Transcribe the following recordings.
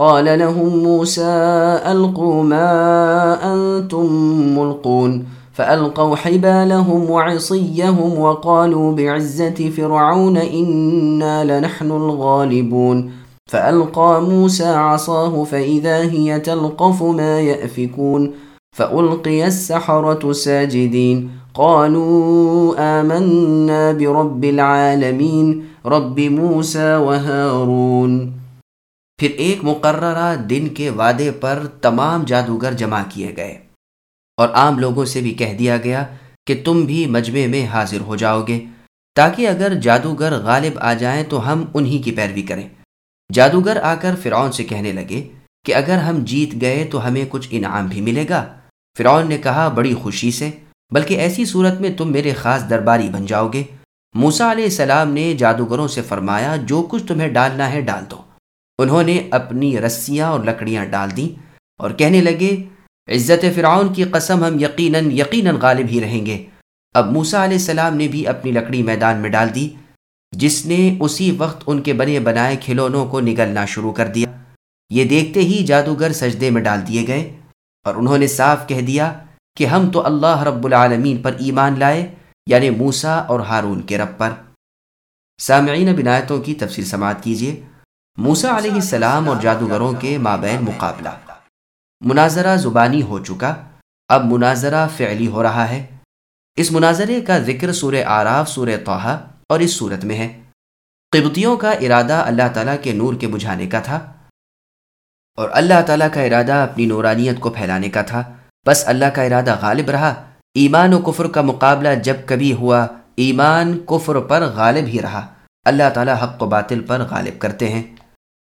قال لهم موسى ألقوا ما أنتم ملقون. فألقوا حبالهم وعصيهم وقالوا بعزة فرعون إنا لنحن الغالبون. فألقى موسى عصاه فإذا هي تلقف ما يأفكون. فألقي السحرة ساجدين. قالوا آمنا برب العالمين رب موسى وهارون. پھر ایک مقررہ دن کے وعدے پر تمام جادوگر جمع کیے گئے۔ اور عام لوگوں سے بھی کہہ دیا گیا کہ تم بھی مجمع میں حاضر ہو جاؤ گے۔ تاکہ اگر جادوگر غالب آ جائیں تو ہم انہی کی پیروی کریں۔ جادوگر آ کر فرعون سے کہنے لگے کہ اگر ہم جیت گئے تو ہمیں کچھ انعام بھی ملے گا۔ فرعون نے کہا، بڑی خوشی سے، بلکہ ایسی صورت میں تم میرے خاص درباری بن جاؤ گے۔ موسا علیہ السلام نے جادوگروں سے فرمایا، جو کچھ تمہیں ڈالنا ہے ڈال دو۔ انہوں نے اپنی رسیاں اور لکڑیاں ڈال دیں اور کہنے لگے، عزت فرعون کی قسم، ہم یقیناً یقیناً غالب ہی رہیں گے۔ اب موسا علیہ السلام نے بھی اپنی لکڑی میدان میں ڈال دی، جس نے اسی وقت ان کے بنے بنائے کھلونوں کو نگلنا شروع کر دیا۔ یہ دیکھتے ہی جادوگر سجدے میں ڈال دیے گئے اور انہوں نے صاف کہہ دیا کہ ہم تو اللہ رب العالمین پر ایمان لائے یعنی موسا اور ہارون کے رب پر۔ سامعین بنایتوں کی تفصیل سماعت کیجیے۔ موسا علیہ السلام اور جادوگروں کے مابین مقابلہ۔ مناظرہ زبانی ہو چکا، اب مناظرہ فعلی ہو رہا ہے۔ اس مناظرے کا ذکر سور آراف سور توحا اور اس صورت میں ہے۔ قبطیوں کا ارادہ اللہ تعالیٰ کے نور کے بجھانے کا تھا اور اللہ تعالیٰ کا ارادہ اپنی نورانیت کو پھیلانے کا تھا۔ بس اللہ کا ارادہ غالب رہا۔ ایمان و کفر کا مقابلہ جب کبھی ہوا، ایمان کفر پر غالب ہی رہا۔ اللہ تعالیٰ حق و باطل پر غالب کرتے ہیں۔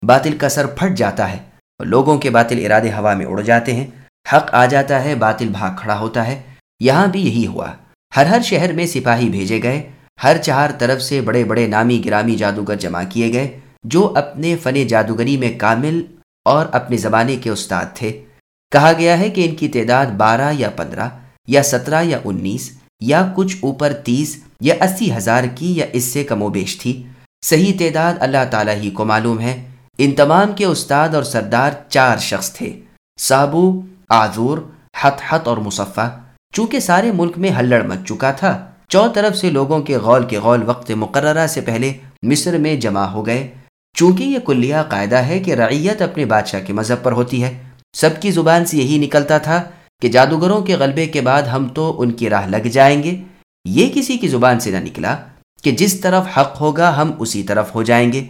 باطل کا سر پھٹ جاتا ہے اور لوگوں کے باطل ارادے ہوا میں اڑ جاتے ہیں۔ حق آ جاتا ہے، باطل بھاگ کھڑا ہوتا ہے۔ یہاں بھی یہی ہوا۔ ہر ہر شہر میں سپاہی بھیجے گئے۔ ہر چہار طرف سے بڑے بڑے نامی گرامی جادوگر جمع کیے گئے۔ جو اپنے فن جادوگری میں کامل اور اپنے زمانے کے استاد تھے۔ کہا گیا ہے کہ ان کی تعداد بارہ یا پندرہ یا سترہ یا انیس یا کچھ اوپر تیس یا اسی ہزار کی یا اس سے کم و بیش تھی۔ صحیح تعداد اللہ تعالیٰ ہی کو معلوم ہے۔ ان تمام کے استاد اور سردار چار شخص تھے سابو آزور حت حت اور مصفہ۔ چونکہ سارے ملک میں ہلڑ مچ چکا تھا چو طرف سے لوگوں کے غول کے غول وقت مقررہ سے پہلے مصر میں جمع ہو گئے۔ چونکہ یہ کلیہ قاعدہ ہے کہ رعیت اپنے بادشاہ کے مذہب پر ہوتی ہے، سب کی زبان سے یہی نکلتا تھا کہ جادوگروں کے غلبے کے بعد ہم تو ان کی راہ لگ جائیں گے۔ یہ کسی کی زبان سے نہ نکلا کہ جس طرف حق ہوگا ہم اسی طرف ہو جائیں گے۔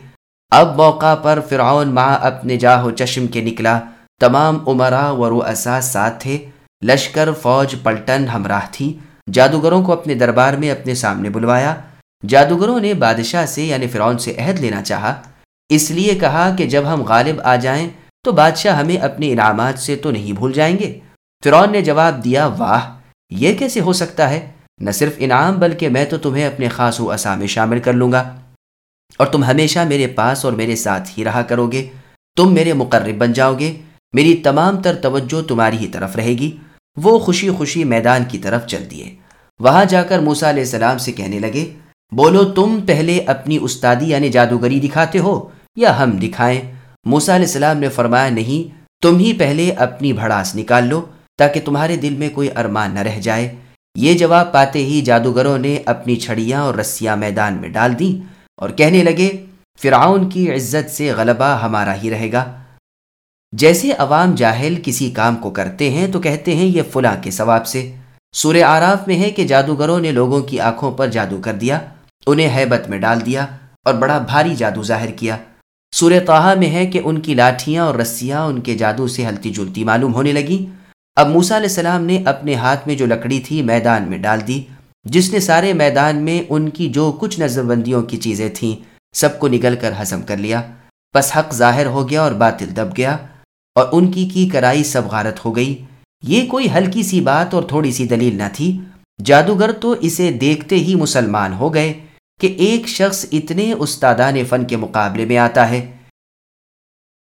اب موقع پر فرعون ماں اپنے جاہو چشم کے نکلا۔ تمام عمرا و رؤسا ساتھ تھے۔ لشکر، فوج، پلٹن، ہمراہ تھی۔ جادوگروں کو اپنے دربار میں اپنے سامنے بلوایا۔ جادوگروں نے بادشاہ سے یعنی فرعون سے عہد لینا چاہا۔ اس لیے کہا کہ جب ہم غالب آ جائیں تو بادشاہ ہمیں اپنے انعامات سے تو نہیں بھول جائیں گے۔ فرعون نے جواب دیا، واہ، یہ کیسے ہو سکتا ہے؟ نہ صرف انعام بلکہ میں تو تمہیں اپنے خاص و اسا میں شامل کر لوں گا۔ اور تم ہمیشہ میرے پاس اور میرے ساتھ ہی رہا کرو گے۔ تم میرے مقرب بن جاؤ گے۔ میری تمام تر توجہ تمہاری ہی طرف رہے گی۔ وہ خوشی خوشی میدان کی طرف چل دیے۔ وہاں جا کر موسا علیہ السلام سے کہنے لگے، بولو، تم پہلے اپنی استادی یعنی جادوگری دکھاتے ہو یا ہم دکھائیں؟ موسا علیہ السلام نے فرمایا، نہیں، تم ہی پہلے اپنی بھڑاس نکال لو تاکہ تمہارے دل میں کوئی ارمان نہ رہ جائے۔ یہ جواب پاتے ہی جادوگروں نے اپنی چھڑیاں اور رسیاں میدان میں ڈال دیں۔ اور کہنے لگے، فرعون کی عزت سے غلبہ ہمارا ہی رہے گا۔ جیسے عوام جاہل کسی کام کو کرتے ہیں تو کہتے ہیں یہ فلاں کے ثواب سے۔ سور آراف میں ہے کہ جادوگروں نے لوگوں کی آنکھوں پر جادو کر دیا، انہیں حیبت میں ڈال دیا اور بڑا بھاری جادو ظاہر کیا۔ سور توحا میں ہے کہ ان کی لاٹھیاں اور رسیاں ان کے جادو سے ہلتی جلتی معلوم ہونے لگیں۔ اب موسا علیہ السلام نے اپنے ہاتھ میں جو لکڑی تھی میدان میں ڈال دی۔ جس نے سارے میدان میں ان کی جو کچھ نظر بندیوں کی چیزیں تھیں سب کو نگل کر ہضم کر لیا۔ بس حق ظاہر ہو گیا اور باطل دب گیا اور ان کی کی کرائی سب غارت ہو گئی۔ یہ کوئی ہلکی سی بات اور تھوڑی سی دلیل نہ تھی۔ جادوگر تو اسے دیکھتے ہی مسلمان ہو گئے کہ ایک شخص اتنے استادان فن کے مقابلے میں آتا ہے۔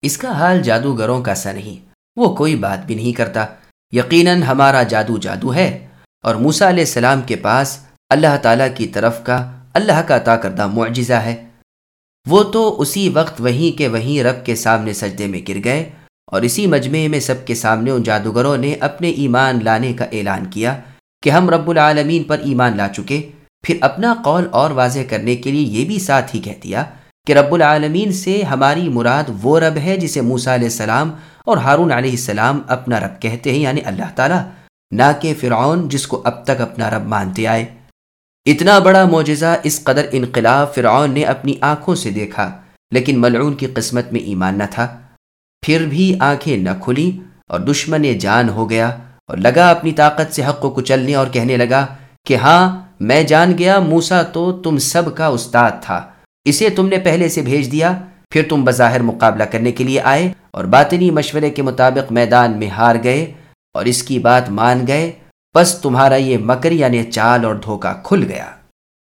اس کا حال جادوگروں کا سا نہیں، وہ کوئی بات بھی نہیں کرتا۔ یقیناً ہمارا جادو جادو ہے۔ اور موسا علیہ السلام کے پاس اللہ تعالیٰ کی طرف کا اللہ کا عطا کردہ معجزہ ہے۔ وہ تو اسی وقت وہیں کے وہیں رب کے سامنے سجدے میں گر گئے اور اسی مجمع میں سب کے سامنے ان جادوگروں نے اپنے ایمان لانے کا اعلان کیا کہ ہم رب العالمین پر ایمان لا چکے۔ پھر اپنا قول اور واضح کرنے کے لیے یہ بھی ساتھ ہی کہہ دیا کہ رب العالمین سے ہماری مراد وہ رب ہے جسے موسا علیہ السلام اور ہارون علیہ السلام اپنا رب کہتے ہیں یعنی اللہ تعالیٰ۔ نہ کہ فرعون جس کو اب تک اپنا رب مانتے آئے۔ اتنا بڑا معجزہ اس قدر انقلاب فرعون نے اپنی آنکھوں سے دیکھا، لیکن ملعون کی قسمت میں ایمان نہ تھا۔ پھر بھی آنکھیں نہ کھلی اور دشمن جان ہو گیا اور لگا اپنی طاقت سے حق کو کچلنے اور کہنے لگا کہ ہاں میں جان گیا موسا تو تم سب کا استاد تھا۔ اسے تم نے پہلے سے بھیج دیا، پھر تم بظاہر مقابلہ کرنے کے لیے آئے اور باطنی مشورے کے مطابق میدان میں ہار گئے۔ اور اس کی بات مان گئے، بس تمہارا یہ مکر یعنی چال اور دھوکہ کھل گیا۔